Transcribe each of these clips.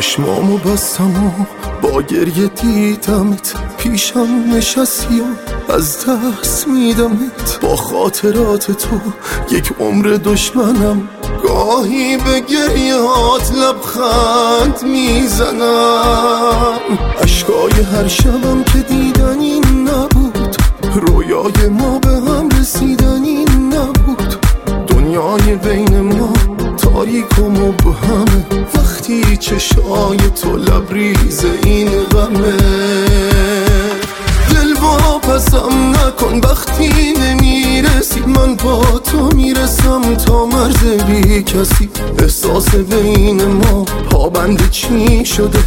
چشمامو بستم و با گریه دیدمت. پیشم نشستی و از دست میدمت. با خاطرات تو یک عمر دشمنم. گاهی به گریهات لبخند می‌زنم. اشکای هر شبم که دیدنی نبود. رویای ما به هم رسیدنی نبود. دنیای بین تاریک و مبهمه وقتی چشای تو لبریز این غمه. دل پسم نکن وقتی نمی‌رسی من با تو می‌رسم تا مرز بی کسی. احساس بین ما پابند چی شده.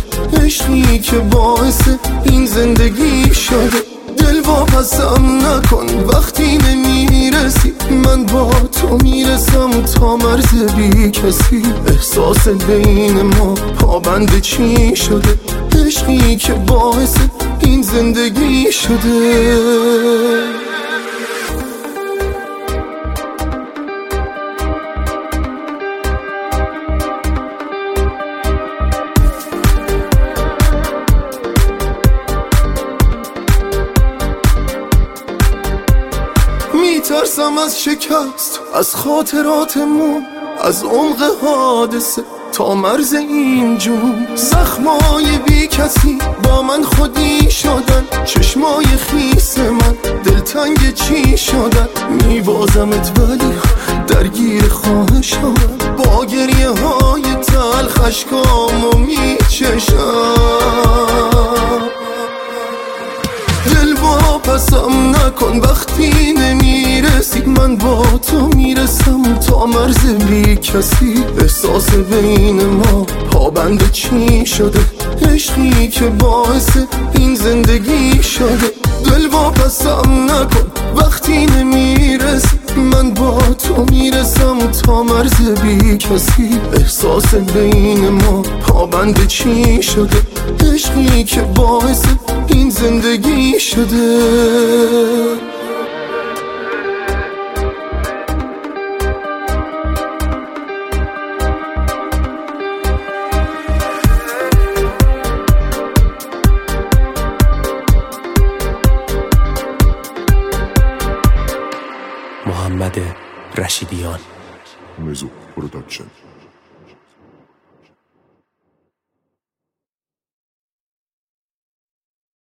عشقی که باعث این زندگی شده. دل پسم نکن. وقتی نمی‌رسی من با تو می‌رسم. تا مرز بی کسی. احساس بین ما پابند چی شده؟ عشقی که باعث این زندگی شده. میترسم از شکست از خاطراتمون از عمق حادثه تا مرز این جون. زخمای بی کسی با من خودی شدن چشمای خیس من دلتنگ چی شدن؟ میبازمت ولی درگیر خواهشم. با گریه های تلخ اشکامو میچشم. پسم نکن. وقتی نمی‌رسی من با تو می‌رسم. تا مرز بی کسی احساس بین ما پابند چی شده؟ عشقی که باعث این زندگی شده. دل با پسم نکن. وقتی نمی‌رسی من با تو می‌رسم. تا مرز بی کسی احساس بین ما پابند چی شده؟ عشقی که باعث این زندگی شده. محمد رشیدیان. مزو production